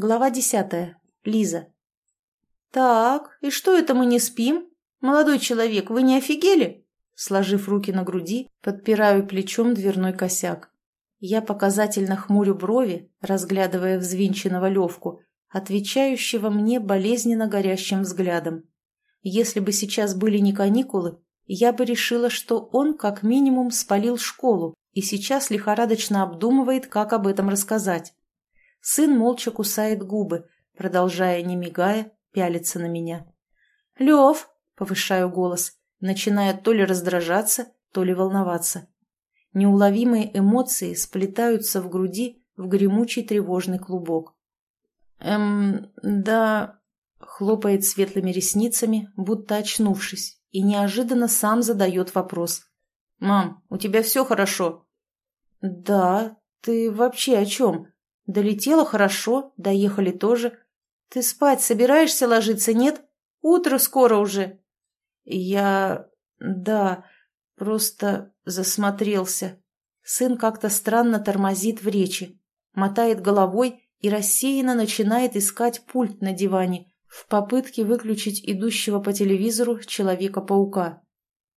Глава десятая. Лиза. «Так, и что это мы не спим? Молодой человек, вы не офигели?» Сложив руки на груди, подпираю плечом дверной косяк. Я показательно хмурю брови, разглядывая взвинченного Левку, отвечающего мне болезненно горящим взглядом. Если бы сейчас были не каникулы, я бы решила, что он как минимум спалил школу и сейчас лихорадочно обдумывает, как об этом рассказать. Сын молча кусает губы, продолжая, не мигая, пялиться на меня. «Лев!» — повышаю голос, начиная то ли раздражаться, то ли волноваться. Неуловимые эмоции сплетаются в груди в гремучий тревожный клубок. «Эм, да...» — хлопает светлыми ресницами, будто очнувшись, и неожиданно сам задает вопрос. «Мам, у тебя все хорошо?» «Да, ты вообще о чем? Долетела хорошо, доехали тоже. Ты спать собираешься ложиться, нет? Утро скоро уже». «Я... да, просто засмотрелся». Сын как-то странно тормозит в речи, мотает головой и рассеянно начинает искать пульт на диване в попытке выключить идущего по телевизору Человека-паука.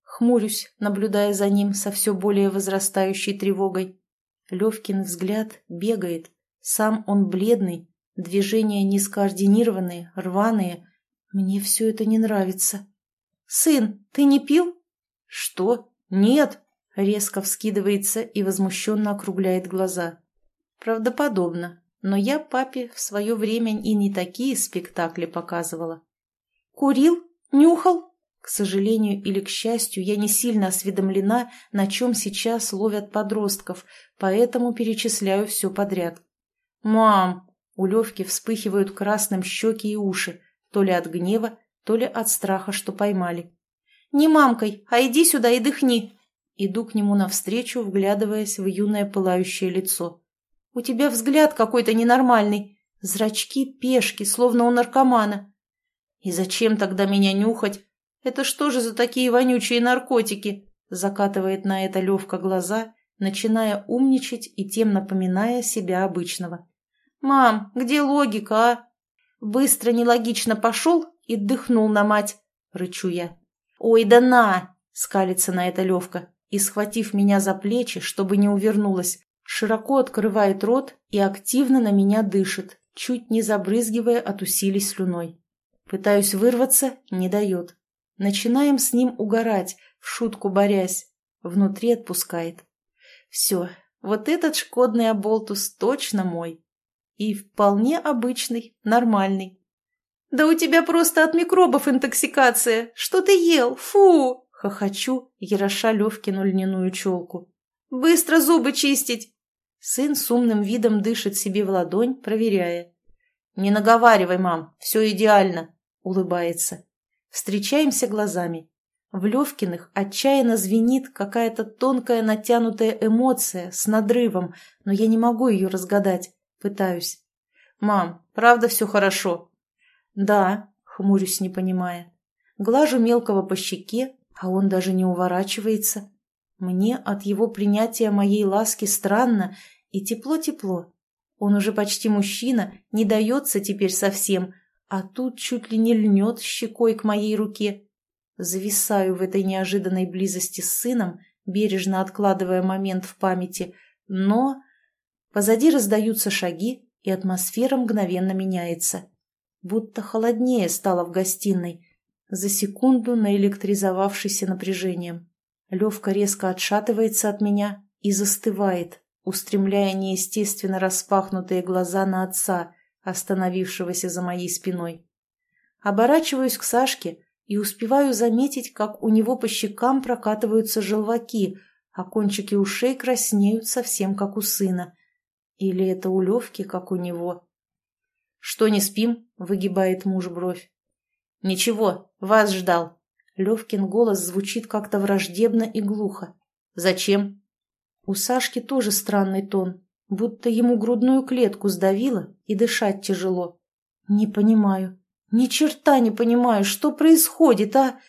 Хмурюсь, наблюдая за ним со все более возрастающей тревогой. Левкин взгляд бегает. Сам он бледный, движения нескоординированные, рваные. Мне все это не нравится. «Сын, ты не пил?» «Что? Нет!» Резко вскидывается и возмущенно округляет глаза. Правдоподобно, но я папе в свое время и не такие спектакли показывала. «Курил? Нюхал?» К сожалению или к счастью, я не сильно осведомлена, на чем сейчас ловят подростков, поэтому перечисляю все подряд. «Мам!» У Левки вспыхивают красным щеки и уши, то ли от гнева, то ли от страха, что поймали. «Не мамкой, а иди сюда и дыхни!» Иду к нему навстречу, вглядываясь в юное пылающее лицо. «У тебя взгляд какой-то ненормальный. Зрачки пешки, словно у наркомана. И зачем тогда меня нюхать? Это что же за такие вонючие наркотики?» Закатывает на это Левка глаза, начиная умничать и тем напоминая себя обычного. «Мам, где логика, а?» Быстро нелогично пошел и дыхнул на мать, рычу я. «Ой, да на!» — скалится на это Левка и, схватив меня за плечи, чтобы не увернулась, широко открывает рот и активно на меня дышит, чуть не забрызгивая от усилий слюной. Пытаюсь вырваться, не дает. Начинаем с ним угорать, в шутку борясь. Внутри отпускает. Все, вот этот шкодный оболтус точно мой. И вполне обычный, нормальный. «Да у тебя просто от микробов интоксикация! Что ты ел? Фу!» Хохочу, ероша Левкину льняную челку. «Быстро зубы чистить!» Сын с умным видом дышит себе в ладонь, проверяя. «Не наговаривай, мам, все идеально!» — улыбается. Встречаемся глазами. В Левкиных отчаянно звенит какая-то тонкая натянутая эмоция с надрывом, но я не могу ее разгадать. Пытаюсь. «Мам, правда все хорошо?» «Да», — хмурюсь, не понимая. Глажу мелкого по щеке, а он даже не уворачивается. Мне от его принятия моей ласки странно и тепло-тепло. Он уже почти мужчина, не дается теперь совсем, а тут чуть ли не льнет щекой к моей руке. Зависаю в этой неожиданной близости с сыном, бережно откладывая момент в памяти, но... Позади раздаются шаги, и атмосфера мгновенно меняется. Будто холоднее стало в гостиной, за секунду наэлектризовавшейся напряжением. Левка резко отшатывается от меня и застывает, устремляя неестественно распахнутые глаза на отца, остановившегося за моей спиной. Оборачиваюсь к Сашке и успеваю заметить, как у него по щекам прокатываются желваки, а кончики ушей краснеют совсем как у сына. Или это у Левки, как у него? «Что, не спим?» — выгибает муж бровь. «Ничего, вас ждал». Левкин голос звучит как-то враждебно и глухо. «Зачем?» У Сашки тоже странный тон, будто ему грудную клетку сдавило и дышать тяжело. Не понимаю, ни черта не понимаю, что происходит, а?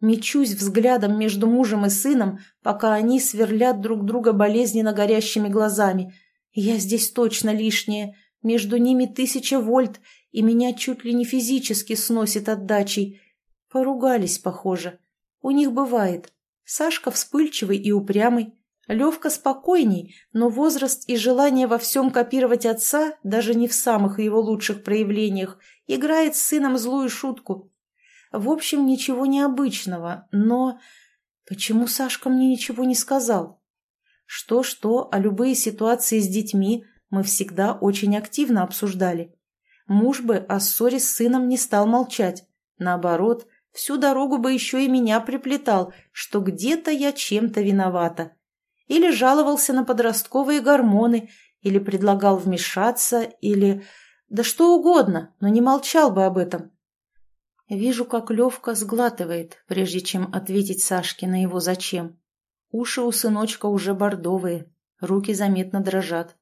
Мечусь взглядом между мужем и сыном, пока они сверлят друг друга болезненно горящими глазами. Я здесь точно лишняя, Между ними тысяча вольт, и меня чуть ли не физически сносит отдачей. Поругались, похоже. У них бывает. Сашка вспыльчивый и упрямый, Левка спокойней, но возраст и желание во всем копировать отца, даже не в самых его лучших проявлениях, играет с сыном злую шутку. В общем, ничего необычного, но... Почему Сашка мне ничего не сказал? Что-что, а любые ситуации с детьми мы всегда очень активно обсуждали. Муж бы о ссоре с сыном не стал молчать. Наоборот, всю дорогу бы еще и меня приплетал, что где-то я чем-то виновата. Или жаловался на подростковые гормоны, или предлагал вмешаться, или... Да что угодно, но не молчал бы об этом. Вижу, как Левка сглатывает, прежде чем ответить Сашке на его «зачем». Уши у сыночка уже бордовые, руки заметно дрожат.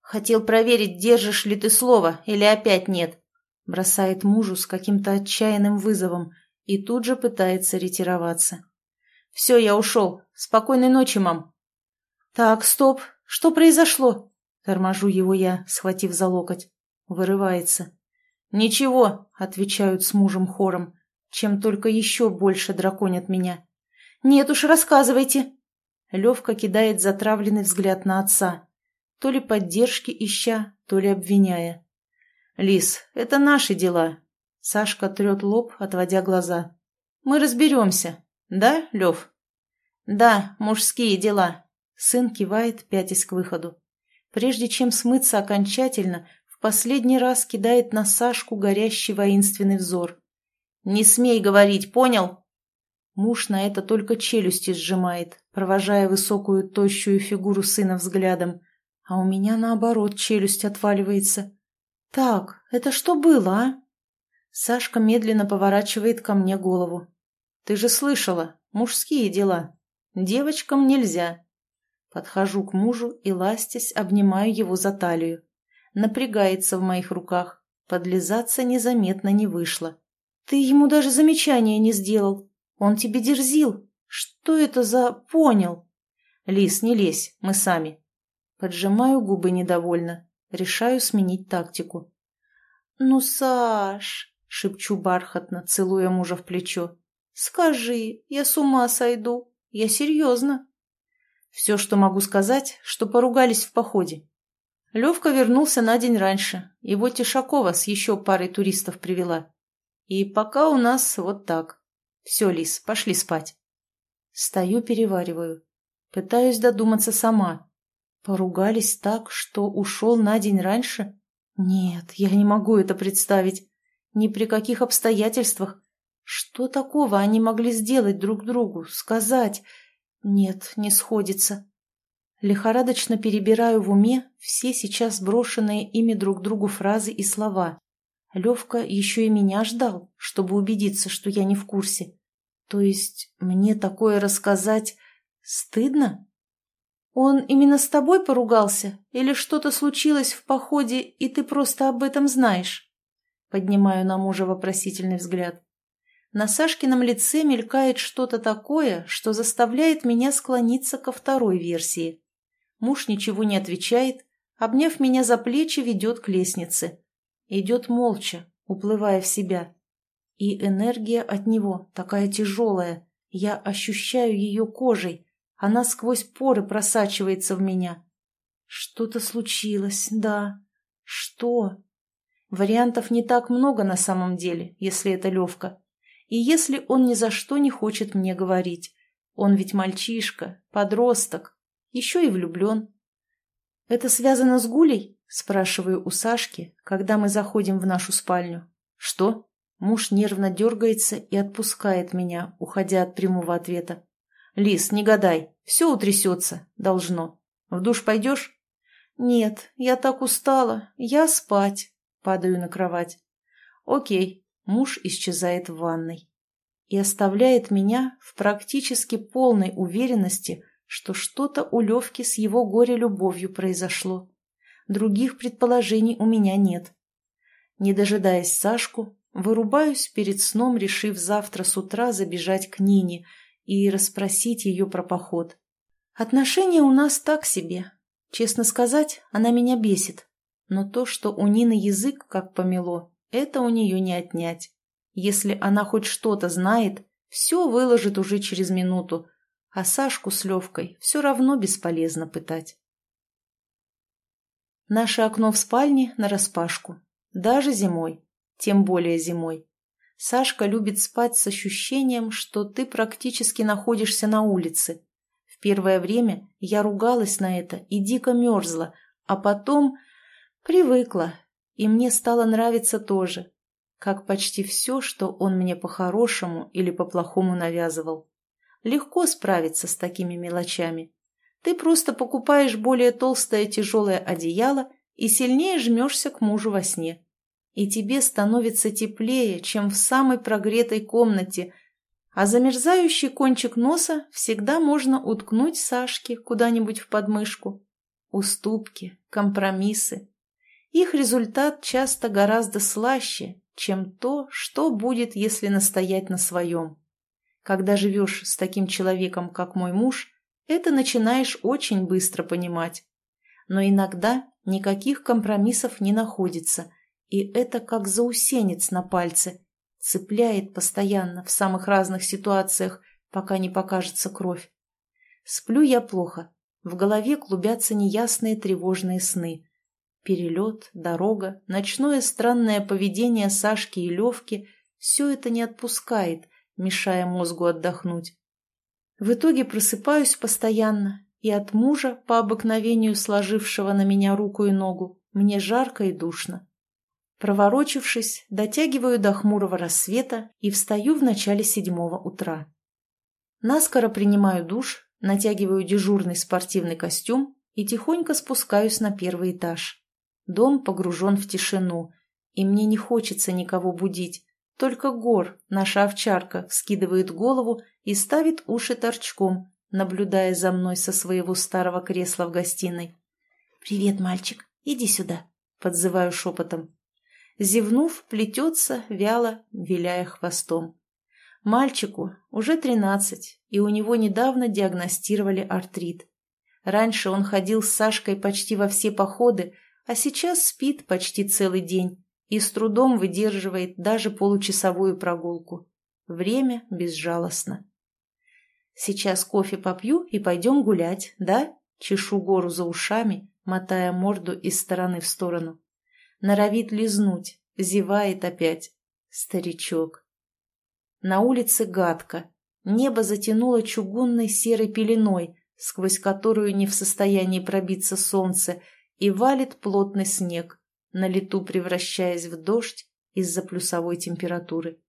«Хотел проверить, держишь ли ты слово или опять нет», бросает мужу с каким-то отчаянным вызовом и тут же пытается ретироваться. «Все, я ушел. Спокойной ночи, мам». «Так, стоп. Что произошло?» Торможу его я, схватив за локоть. Вырывается. «Ничего», — отвечают с мужем хором, чем только еще больше драконят меня. «Нет уж, рассказывайте!» Левка кидает затравленный взгляд на отца, то ли поддержки ища, то ли обвиняя. «Лис, это наши дела!» Сашка трет лоб, отводя глаза. «Мы разберемся. Да, Лев?» «Да, мужские дела». Сын кивает, пятясь к выходу. Прежде чем смыться окончательно, последний раз кидает на Сашку горящий воинственный взор. «Не смей говорить, понял?» Муж на это только челюсти сжимает, провожая высокую тощую фигуру сына взглядом, а у меня, наоборот, челюсть отваливается. «Так, это что было, а?» Сашка медленно поворачивает ко мне голову. «Ты же слышала, мужские дела. Девочкам нельзя». Подхожу к мужу и, ластясь, обнимаю его за талию напрягается в моих руках. Подлизаться незаметно не вышло. «Ты ему даже замечания не сделал. Он тебе дерзил. Что это за... понял?» «Лис, не лезь, мы сами». Поджимаю губы недовольно. Решаю сменить тактику. «Ну, Саш!» — шепчу бархатно, целуя мужа в плечо. «Скажи, я с ума сойду. Я серьезно». Все, что могу сказать, что поругались в походе. Левка вернулся на день раньше. Его Тишакова с еще парой туристов привела. И пока у нас вот так. Все, Лис, пошли спать. Стою, перевариваю. Пытаюсь додуматься сама. Поругались так, что ушел на день раньше? Нет, я не могу это представить. Ни при каких обстоятельствах. Что такого они могли сделать друг другу, сказать? Нет, не сходится. Лихорадочно перебираю в уме все сейчас брошенные ими друг другу фразы и слова. Левка еще и меня ждал, чтобы убедиться, что я не в курсе. То есть мне такое рассказать стыдно? Он именно с тобой поругался? Или что-то случилось в походе, и ты просто об этом знаешь? Поднимаю на мужа вопросительный взгляд. На Сашкином лице мелькает что-то такое, что заставляет меня склониться ко второй версии. Муж ничего не отвечает, обняв меня за плечи, ведет к лестнице. Идет молча, уплывая в себя. И энергия от него такая тяжелая. Я ощущаю ее кожей. Она сквозь поры просачивается в меня. Что-то случилось, да. Что? Вариантов не так много на самом деле, если это Левка. И если он ни за что не хочет мне говорить. Он ведь мальчишка, подросток, еще и влюблен. «Это связано с Гулей?» – спрашиваю у Сашки, когда мы заходим в нашу спальню. «Что?» Муж нервно дергается и отпускает меня, уходя от прямого ответа. «Лис, не гадай, все утрясется, должно. В душ пойдешь?» «Нет, я так устала, я спать», – падаю на кровать. «Окей», муж исчезает в ванной и оставляет меня в практически полной уверенности, что что-то у Левки с его горе-любовью произошло. Других предположений у меня нет. Не дожидаясь Сашку, вырубаюсь перед сном, решив завтра с утра забежать к Нине и расспросить ее про поход. Отношения у нас так себе. Честно сказать, она меня бесит. Но то, что у Нины язык как помело, это у нее не отнять. Если она хоть что-то знает, все выложит уже через минуту, а Сашку с Левкой все равно бесполезно пытать. Наше окно в спальне нараспашку. Даже зимой. Тем более зимой. Сашка любит спать с ощущением, что ты практически находишься на улице. В первое время я ругалась на это и дико мерзла, а потом привыкла, и мне стало нравиться тоже, как почти все, что он мне по-хорошему или по-плохому навязывал. Легко справиться с такими мелочами. Ты просто покупаешь более толстое тяжелое одеяло и сильнее жмешься к мужу во сне. И тебе становится теплее, чем в самой прогретой комнате, а замерзающий кончик носа всегда можно уткнуть Сашке куда-нибудь в подмышку. Уступки, компромиссы. Их результат часто гораздо слаще, чем то, что будет, если настоять на своем. Когда живешь с таким человеком, как мой муж, это начинаешь очень быстро понимать. Но иногда никаких компромиссов не находится, и это как заусенец на пальце. Цепляет постоянно в самых разных ситуациях, пока не покажется кровь. Сплю я плохо. В голове клубятся неясные тревожные сны. Перелет, дорога, ночное странное поведение Сашки и Левки – все это не отпускает, мешая мозгу отдохнуть. В итоге просыпаюсь постоянно, и от мужа, по обыкновению сложившего на меня руку и ногу, мне жарко и душно. Проворочившись, дотягиваю до хмурого рассвета и встаю в начале седьмого утра. Наскоро принимаю душ, натягиваю дежурный спортивный костюм и тихонько спускаюсь на первый этаж. Дом погружен в тишину, и мне не хочется никого будить, только Гор, наша овчарка, вскидывает голову и ставит уши торчком, наблюдая за мной со своего старого кресла в гостиной. «Привет, мальчик, иди сюда», — подзываю шепотом. Зевнув, плетется, вяло, виляя хвостом. Мальчику уже тринадцать, и у него недавно диагностировали артрит. Раньше он ходил с Сашкой почти во все походы, а сейчас спит почти целый день и с трудом выдерживает даже получасовую прогулку. Время безжалостно. Сейчас кофе попью и пойдем гулять, да? Чешу гору за ушами, мотая морду из стороны в сторону. Норовит лизнуть, зевает опять. Старичок. На улице гадко. Небо затянуло чугунной серой пеленой, сквозь которую не в состоянии пробиться солнце, и валит плотный снег на лету превращаясь в дождь из-за плюсовой температуры.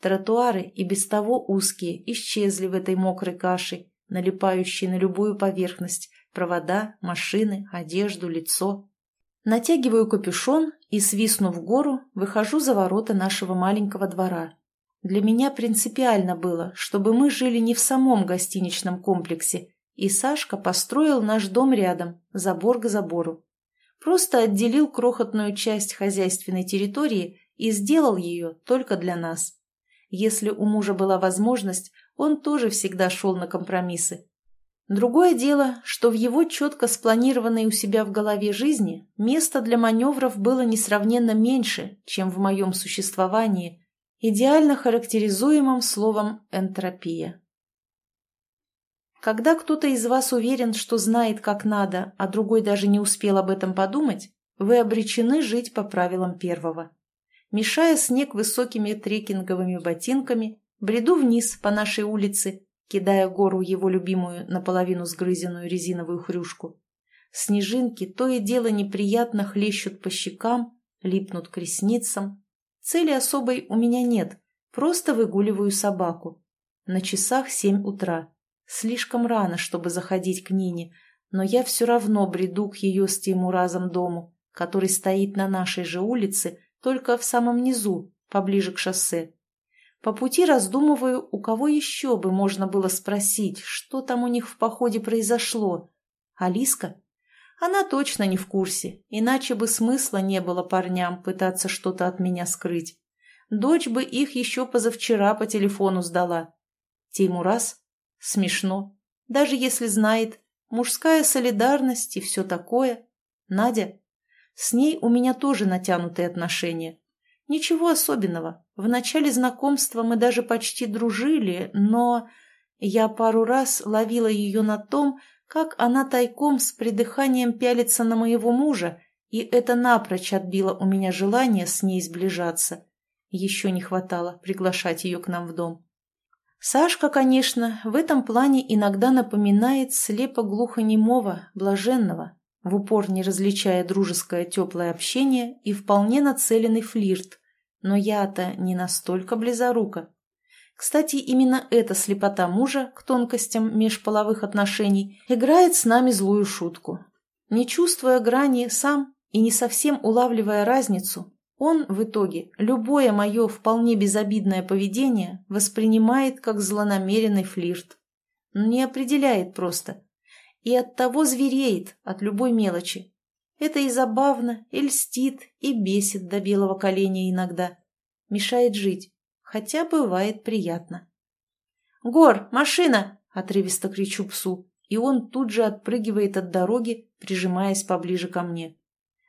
Тротуары, и без того узкие, исчезли в этой мокрой каше, налипающей на любую поверхность, провода, машины, одежду, лицо. Натягиваю капюшон и, свистнув гору, выхожу за ворота нашего маленького двора. Для меня принципиально было, чтобы мы жили не в самом гостиничном комплексе, и Сашка построил наш дом рядом, забор к забору просто отделил крохотную часть хозяйственной территории и сделал ее только для нас. Если у мужа была возможность, он тоже всегда шел на компромиссы. Другое дело, что в его четко спланированной у себя в голове жизни места для маневров было несравненно меньше, чем в моем существовании, идеально характеризуемым словом «энтропия». Когда кто-то из вас уверен, что знает, как надо, а другой даже не успел об этом подумать, вы обречены жить по правилам первого. Мешая снег высокими трекинговыми ботинками, бреду вниз по нашей улице, кидая гору его любимую наполовину сгрызенную резиновую хрюшку. Снежинки то и дело неприятно хлещут по щекам, липнут к ресницам. Цели особой у меня нет, просто выгуливаю собаку. На часах семь утра. Слишком рано, чтобы заходить к Нине, но я все равно бреду к ее с Тимуразом дому, который стоит на нашей же улице, только в самом низу, поближе к шоссе. По пути раздумываю, у кого еще бы можно было спросить, что там у них в походе произошло. Алиска? Она точно не в курсе, иначе бы смысла не было парням пытаться что-то от меня скрыть. Дочь бы их еще позавчера по телефону сдала. Теймураз? Смешно. Даже если знает. Мужская солидарность и все такое. Надя? С ней у меня тоже натянутые отношения. Ничего особенного. В начале знакомства мы даже почти дружили, но я пару раз ловила ее на том, как она тайком с придыханием пялится на моего мужа, и это напрочь отбило у меня желание с ней сближаться. Еще не хватало приглашать ее к нам в дом. Сашка, конечно, в этом плане иногда напоминает слепо-глухонемого, блаженного, в упор не различая дружеское теплое общение и вполне нацеленный флирт. Но я-то не настолько близорука. Кстати, именно эта слепота мужа к тонкостям межполовых отношений играет с нами злую шутку. Не чувствуя грани сам и не совсем улавливая разницу, он в итоге любое мое вполне безобидное поведение воспринимает как злонамеренный флирт. Не определяет просто. И оттого звереет от любой мелочи. Это и забавно, и льстит, и бесит до белого коленя иногда. Мешает жить, хотя бывает приятно. «Гор, машина!» – отрывисто кричу псу, и он тут же отпрыгивает от дороги, прижимаясь поближе ко мне.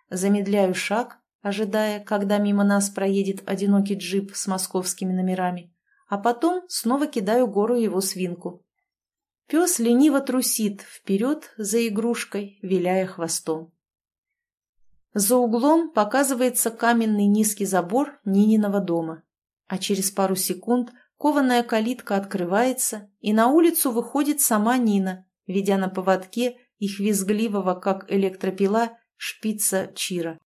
Замедляю шаг, ожидая, когда мимо нас проедет одинокий джип с московскими номерами, а потом снова кидаю гору его свинку. Пес лениво трусит вперед за игрушкой, виляя хвостом. За углом показывается каменный низкий забор Нининого дома, а через пару секунд кованая калитка открывается, и на улицу выходит сама Нина, ведя на поводке их визгливого, как электропила, шпица Чира.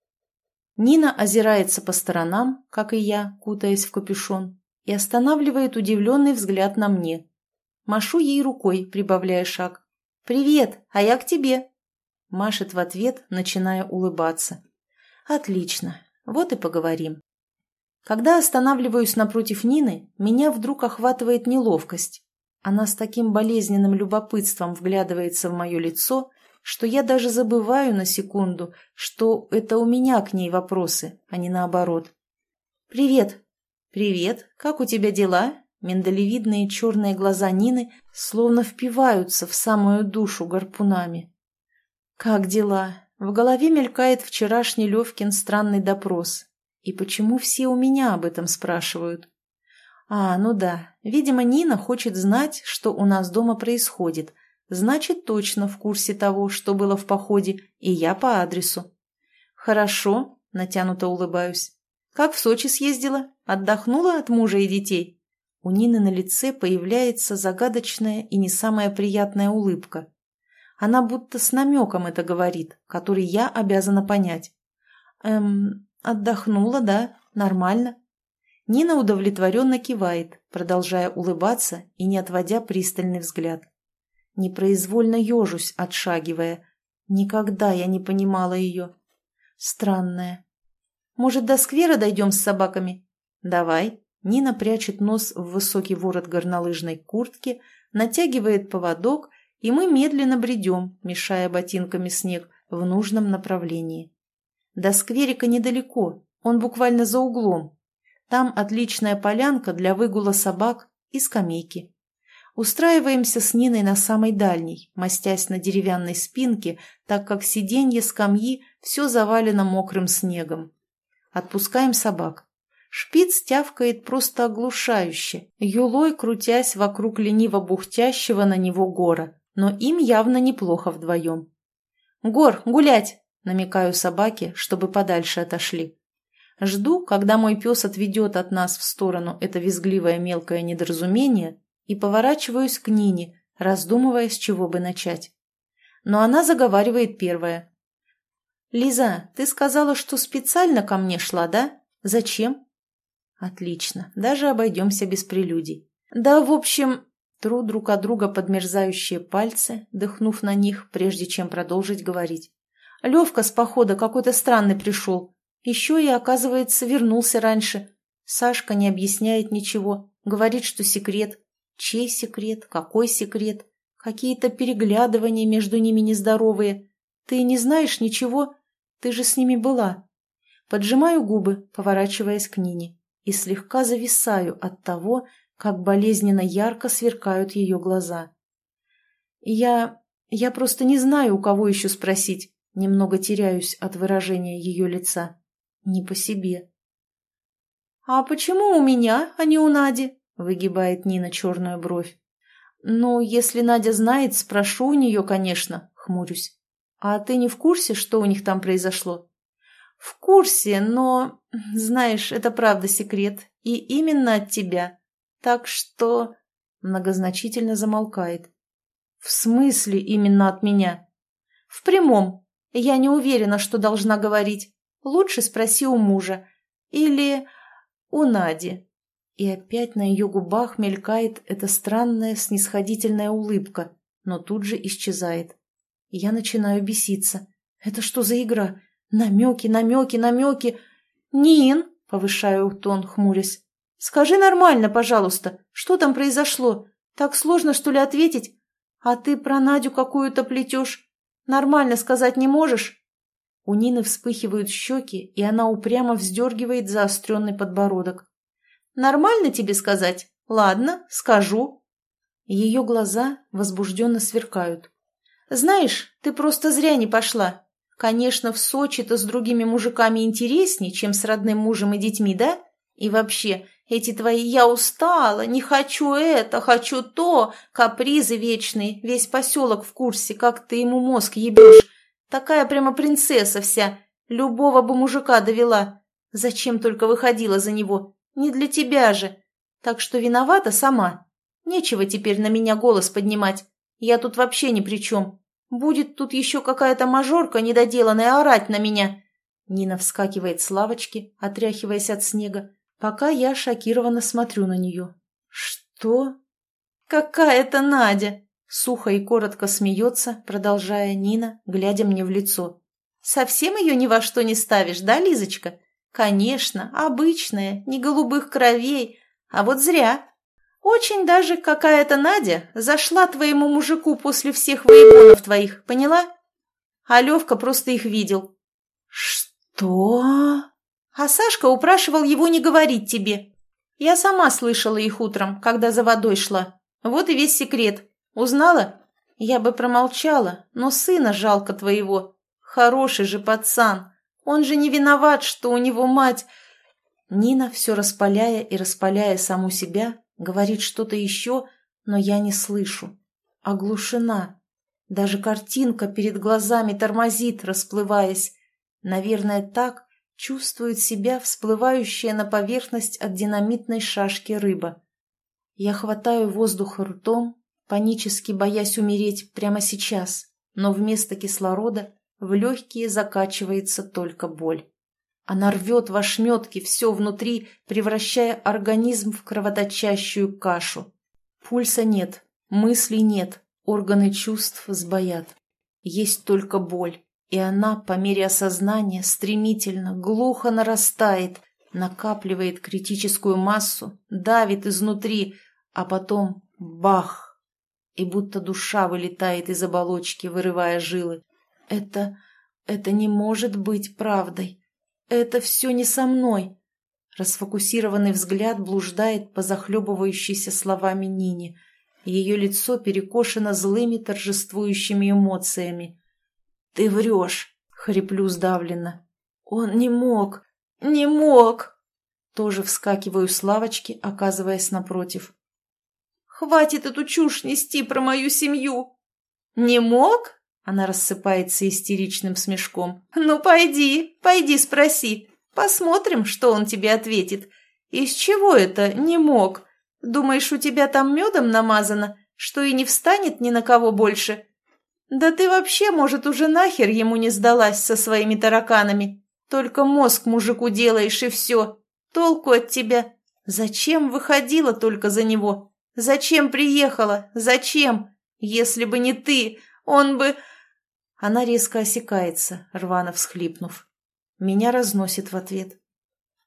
Нина озирается по сторонам, как и я, кутаясь в капюшон, и останавливает удивленный взгляд на мне. Машу ей рукой, прибавляя шаг. «Привет, а я к тебе!» Машет в ответ, начиная улыбаться. «Отлично, вот и поговорим». Когда останавливаюсь напротив Нины, меня вдруг охватывает неловкость. Она с таким болезненным любопытством вглядывается в мое лицо, что я даже забываю на секунду, что это у меня к ней вопросы, а не наоборот. «Привет!» «Привет! Как у тебя дела?» Миндалевидные черные глаза Нины словно впиваются в самую душу гарпунами. «Как дела?» В голове мелькает вчерашний Левкин странный допрос. И почему все у меня об этом спрашивают? А, ну да, видимо, Нина хочет знать, что у нас дома происходит, Значит, точно в курсе того, что было в походе, и я по адресу. Хорошо, натянуто улыбаюсь. Как в Сочи съездила? Отдохнула от мужа и детей? У Нины на лице появляется загадочная и не самая приятная улыбка. Она будто с намеком это говорит, который я обязана понять. Эм, отдохнула, да, нормально. Нина удовлетворенно кивает, продолжая улыбаться и не отводя пристальный взгляд. Непроизвольно ежусь, отшагивая. Никогда я не понимала ее. Странная. Может, до сквера дойдем с собаками? Давай. Нина прячет нос в высокий ворот горнолыжной куртки, натягивает поводок, и мы медленно бредем, мешая ботинками снег в нужном направлении. До скверика недалеко, он буквально за углом. Там отличная полянка для выгула собак и скамейки. Устраиваемся с Ниной на самой дальней, мастясь на деревянной спинке, так как сиденье скамьи все завалено мокрым снегом. Отпускаем собак. Шпиц тявкает просто оглушающе, юлой крутясь вокруг лениво бухтящего на него гора, но им явно неплохо вдвоем. «Гор, гулять!» – намекаю собаке, чтобы подальше отошли. Жду, когда мой пес отведет от нас в сторону это визгливое мелкое недоразумение, и поворачиваюсь к Нине, раздумывая, с чего бы начать. Но она заговаривает первая. «Лиза, ты сказала, что специально ко мне шла, да? Зачем?» «Отлично, даже обойдемся без прелюдий. Да, в общем...» Тру друг от друга подмерзающие пальцы, дыхнув на них, прежде чем продолжить говорить. Левка с похода какой-то странный пришел. Еще и, оказывается, вернулся раньше. Сашка не объясняет ничего, говорит, что секрет. Чей секрет? Какой секрет? Какие-то переглядывания между ними нездоровые. Ты не знаешь ничего? Ты же с ними была. Поджимаю губы, поворачиваясь к Нине, и слегка зависаю от того, как болезненно ярко сверкают ее глаза. Я... я просто не знаю, у кого еще спросить. Немного теряюсь от выражения ее лица. Не по себе. «А почему у меня, а не у Нади?» – выгибает Нина черную бровь. «Ну, если Надя знает, спрошу у нее, конечно», – хмурюсь. «А ты не в курсе, что у них там произошло?» «В курсе, но, знаешь, это правда секрет, и именно от тебя. Так что...» Многозначительно замолкает. «В смысле именно от меня?» «В прямом. Я не уверена, что должна говорить. Лучше спроси у мужа. Или у Нади». И опять на ее губах мелькает эта странная снисходительная улыбка, но тут же исчезает. Я начинаю беситься. «Это что за игра? Намеки, намеки, намеки!» «Нин!» — повышаю тон, хмурясь. «Скажи нормально, пожалуйста, что там произошло? Так сложно, что ли, ответить? А ты про Надю какую-то плетешь. Нормально сказать не можешь?» У Нины вспыхивают щеки, и она упрямо вздергивает заостренный подбородок. «Нормально тебе сказать? Ладно, скажу». Ее глаза возбужденно сверкают. «Знаешь, ты просто зря не пошла. Конечно, в Сочи-то с другими мужиками интереснее, чем с родным мужем и детьми, да? И вообще, эти твои «я устала», «не хочу это», «хочу то», капризы вечные, весь поселок в курсе, как ты ему мозг ебешь. Такая прямо принцесса вся, любого бы мужика довела. Зачем только выходила за него? Не для тебя же. Так что виновата сама. Нечего теперь на меня голос поднимать. Я тут вообще ни при чем. Будет тут еще какая-то мажорка недоделанная орать на меня. Нина вскакивает с лавочки, отряхиваясь от снега, пока я шокированно смотрю на нее. «Что?» «Какая-то Надя!» Сухо и коротко смеется, продолжая Нина, глядя мне в лицо. «Совсем ее ни во что не ставишь, да, Лизочка? Конечно, обычная, не голубых кровей, а вот зря. Очень даже какая-то Надя зашла твоему мужику после всех воеводов твоих, поняла? А Левка просто их видел». «Что?» А Сашка упрашивал его не говорить тебе. Я сама слышала их утром, когда за водой шла. Вот и весь секрет. Узнала? Я бы промолчала, но сына жалко твоего. Хороший же пацан. Он же не виноват, что у него мать... Нина, все распаляя и распаляя саму себя, говорит что-то еще, но я не слышу. Оглушена. Даже картинка перед глазами тормозит, расплываясь. Наверное, так чувствует себя всплывающая на поверхность от динамитной шашки рыба. Я хватаю воздух ртом, панически боясь умереть прямо сейчас, но вместо кислорода в легкие закачивается только боль. Она рвет в ошметки все внутри, превращая организм в кровоточащую кашу. Пульса нет, мыслей нет, органы чувств сбоят. Есть только боль, и она, по мере осознания, стремительно, глухо нарастает, накапливает критическую массу, давит изнутри, а потом — бах! и будто душа вылетает из оболочки, вырывая жилы. Это... это не может быть правдой. Это все не со мной. Расфокусированный взгляд блуждает по захлебывающейся словами Нине. Ее лицо перекошено злыми торжествующими эмоциями. «Ты врешь!» — хриплю сдавленно. «Он не мог! Не мог!» Тоже вскакиваю с лавочки, оказываясь напротив. Хватит эту чушь нести про мою семью!» «Не мог?» — она рассыпается истеричным смешком. «Ну, пойди, пойди спроси. Посмотрим, что он тебе ответит. Из чего это не мог? Думаешь, у тебя там медом намазано, что и не встанет ни на кого больше? Да ты вообще, может, уже нахер ему не сдалась со своими тараканами. Только мозг мужику делаешь, и все. Толку от тебя. Зачем выходила только за него?» Зачем приехала? Зачем? Если бы не ты, он бы...» Она резко осекается, рвано всхлипнув. Меня разносит в ответ.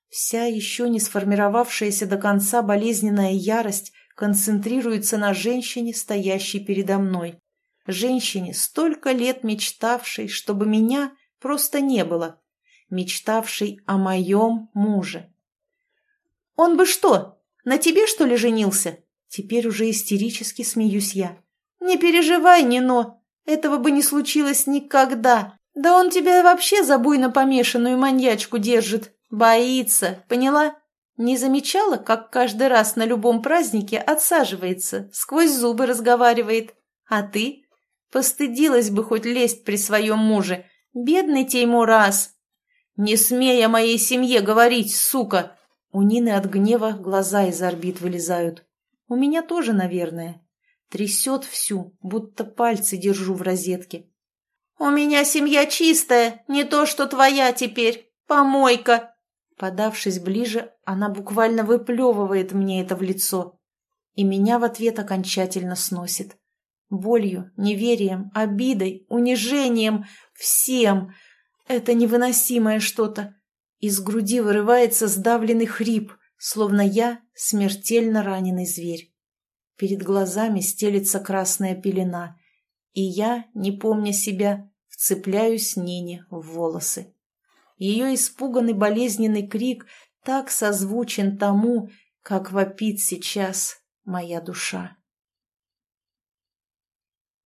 Вся еще не сформировавшаяся до конца болезненная ярость концентрируется на женщине, стоящей передо мной. Женщине, столько лет мечтавшей, чтобы меня просто не было. Мечтавшей о моем муже. «Он бы что, на тебе, что ли, женился?» Теперь уже истерически смеюсь я. «Не переживай, Нино, этого бы не случилось никогда. Да он тебя вообще за буйно помешанную маньячку держит. Боится, поняла? Не замечала, как каждый раз на любом празднике отсаживается, сквозь зубы разговаривает? А ты? Постыдилась бы хоть лезть при своем муже. Бедный Теймураз. Не смей о моей семье говорить, сука! У Нины от гнева глаза из орбит вылезают. У меня тоже, наверное. Трясет всю, будто пальцы держу в розетке. «У меня семья чистая, не то что твоя теперь. Помойка!» Подавшись ближе, она буквально выплевывает мне это в лицо. И меня в ответ окончательно сносит. Болью, неверием, обидой, унижением, всем. Это невыносимое что-то. Из груди вырывается сдавленный хрип, словно я смертельно раненый зверь. Перед глазами стелится красная пелена, и я, не помня себя, вцепляюсь Нине в волосы. Ее испуганный болезненный крик так созвучен тому, как вопит сейчас моя душа.